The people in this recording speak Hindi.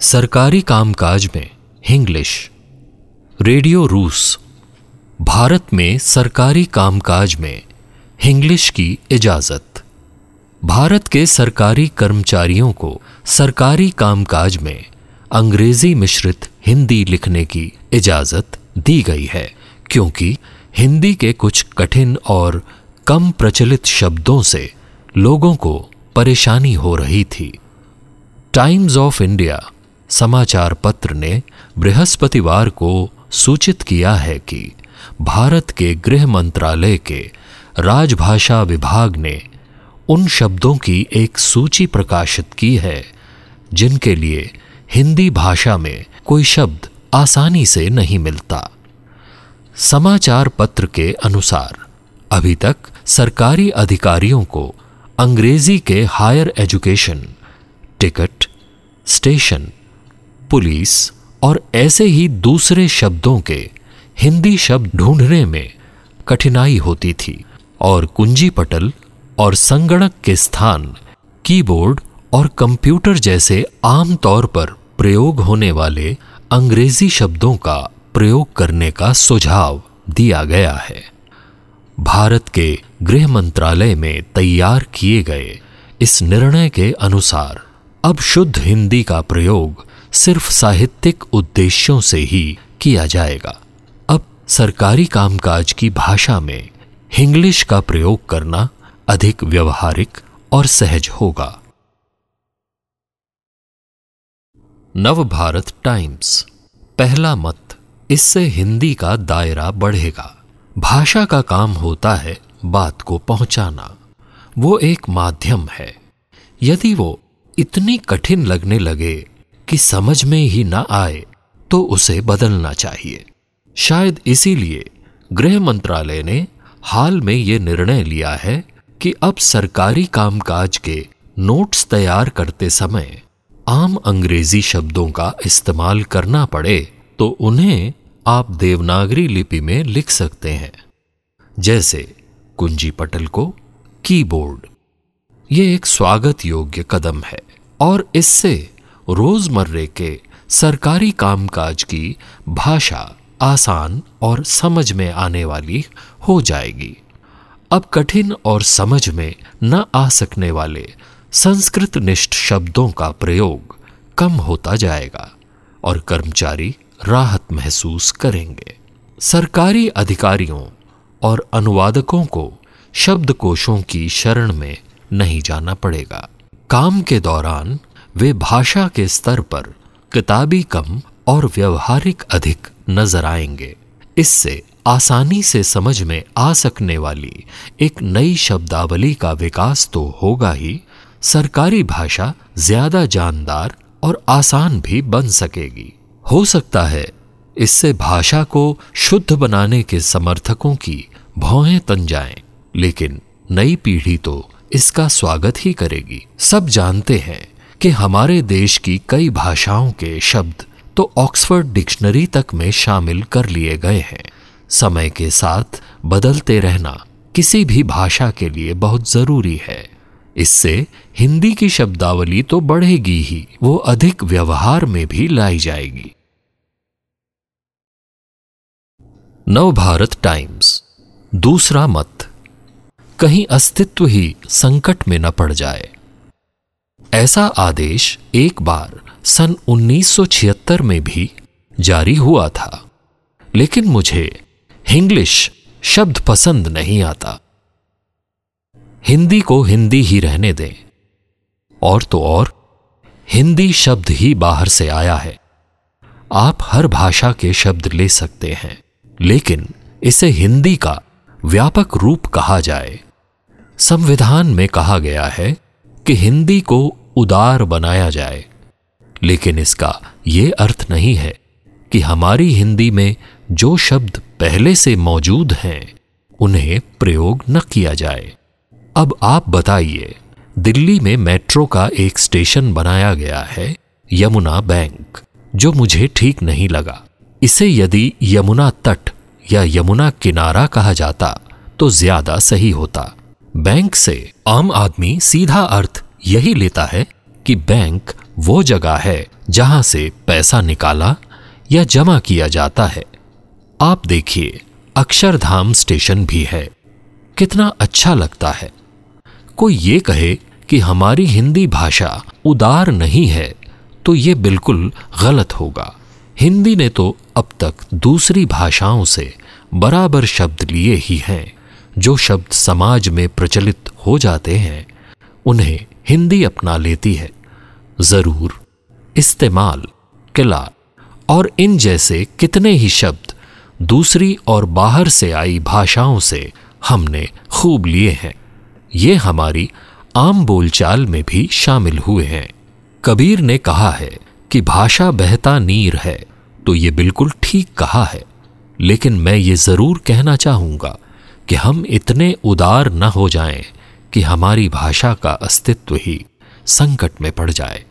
सरकारी कामकाज में हिंग्लिश रेडियो रूस, भारत में सरकारी कामकाज में हिंग्लिश की इजाज़त। भारत के सरकारी कर्मचारियों को सरकारी कामकाज में अंग्रेज़ी मिश्रित हिंदी लिखने की इजाज़त दी गई है, क्योंकि हिंदी के कुछ कठिन और कम प्रचलित शब्दों से लोगों को परेशानी हो रही थी। टाइम्स ऑफ़ इंडिया समाचार पत्र ने बृहस्पतिवार को सूचित किया है कि भारत के गृह मंत्रालय के राजभाषा विभाग ने उन शब्दों की एक सूची प्रकाशित की है, जिनके लिए हिंदी भाषा में कोई शब्द आसानी से नहीं मिलता। समाचार पत्र के अनुसार, अभी तक सरकारी अधिकारियों को अंग्रेज़ी के higher education, ticket, station police और ऐसे ही दूसरे शब्दों के हिंदी शब्द ढूँढने में कठिनाई होती थी और कुंजी पटल और संगणक के स्थान, कीबोर्ड और कंप्यूटर जैसे आम तौर पर प्रयोग होने वाले अंग्रेज़ी शब्दों का प्रयोग करने का सुझाव दिया गया है। भारत के गृह मंत्रालय में तैयार किए गए इस निर्णय के अनुसार अब शुद्ध हिंदी का प्रयोग सिर्फ़ साहित्यिक उद्देश्यों से ही किया जाएगा। अब सरकारी कामकाज की भाषा में हिंग्लिश का प्रयोग करना अधिक व्यवहारिक और सहज होगा। नवभारत टाइम्स। पहला मत, इससे हिंदी का दायरा बढ़ेगा। भाषा का काम होता है बात को पहुंचाना। वो एक माध्यम है। यदि वो इतनी कठिन लगने लगे कि समझ में ही ना आए तो उसे बदलना चाहिए। शायद इसीलिए गृह मंत्रालय ने हाल में ये निर्णय लिया है कि अब सरकारी कामकाज के नोट्स तैयार करते समय आम अंग्रेज़ी शब्दों का इस्तेमाल करना पड़े तो उन्हें आप देवनागरी लिपि में लिख सकते हैं। जैसे कुंजी पटल को कीबोर्ड। ये एक स्वागत योग्य कदम है और इससे रोजमर्रे के सरकारी कामकाज की भाषा आसान और समझ में आने वाली हो जाएगी। अब कठिन और समझ में न आ सकने वाले संस्कृत निष्ठ शब्दों का प्रयोग कम होता जाएगा और कर्मचारी राहत महसूस करेंगे। सरकारी अधिकारियों और अनुवादकों को शब्दकोशों की शरण में नहीं जाना पड़ेगा। काम के दौरान वे भाषा के स्तर पर किताबी कम और व्यवहारिक अधिक नज़र आएँगे। इससे आसानी से समझ में आ सकने वाली एक नई शब्दावली का विकास तो होगा ही। सरकारी भाषा ज़्यादा जानदार और आसान भी बन सकेगी। हो सकता है इससे भाषा को शुद्ध बनाने के समर्थकों की भौहें तन जाएँ, लेकिन नई पीढ़ी तो इसका स्वागत ही करेगी। सब जानते हैं कि हमारे देश की कई भाषाओं के शब्द तो ऑक्सफोर्ड डिक्शनरी तक में शामिल कर लिए गए हैं। समय के साथ बदलते रहना किसी भी भाषा के लिए बहुत ज़रूरी है। इससे हिंदी की शब्दावली तो बढ़ेगी ही, वो अधिक व्यवहार में भी लाई जाएगी। नवभारत टाइम्स। दूसरा मत, कहीं अस्तित्व ही संकट में न पड़ जाए। ऐसा आदेश एक बार सन 1976 में भी जारी हुआ था। लेकिन मुझे हिंग्लिश शब्द पसंद नहीं आता। हिंदी को हिंदी ही रहने दें। और तो और, हिंदी शब्द ही बाहर से आया है। आप हर भाषा के शब्द ले सकते हैं, लेकिन इसे हिंदी का व्यापक रूप कहा जाए। संविधान में कहा गया है कि हिंदी को उदार बनाया जाए। लेकिन इसका यह अर्थ नहीं है कि हमारी हिंदी में जो शब्द पहले से मौजूद हैं, उन्हें प्रयोग न किया जाए। अब आप बताइए, दिल्ली में मेट्रो का एक स्टेशन बनाया गया है, यमुना बैंक, जो मुझे ठीक नहीं लगा। इसे यदि यमुना तट या यमुना किनारा कहा जाता तो ज़्यादा सही होता। बैंक से आम आदमी सीधा अर्थ यही लेता है कि बैंक वो जगह है जहाँ से पैसा निकाला या जमा किया जाता है। आप देखिए, अक्षरधाम स्टेशन भी है। कितना अच्छा लगता है। कोई ये कहे कि हमारी हिंदी भाषा उदार नहीं है तो ये बिल्कुल गलत होगा। हिंदी ने तो अब तक दूसरी भाषाओं से बराबर शब्द लिए ही हैं, जो शब्द समाज में प्रचलित हो जाते हैं। उन्हें हिंदी अपना लेती है। ज़रूर, इस्तेमाल, किला, और इन जैसे कितने ही शब्द दूसरी और बाहर से आई भाषाओं से हमने खूब लिए हैं। ये हमारी आम बोलचाल में भी शामिल हुए हैं। कबीर ने कहा है कि भाषा बहता नीर है तो ये बिल्कुल ठीक कहा है। लेकिन मैं ये ज़रूर कहना चाहूँगा कि हम इतने उदार न हो जाएँ कि हमारी भाषा का अस्तित्व ही संकट में पड़ जाए।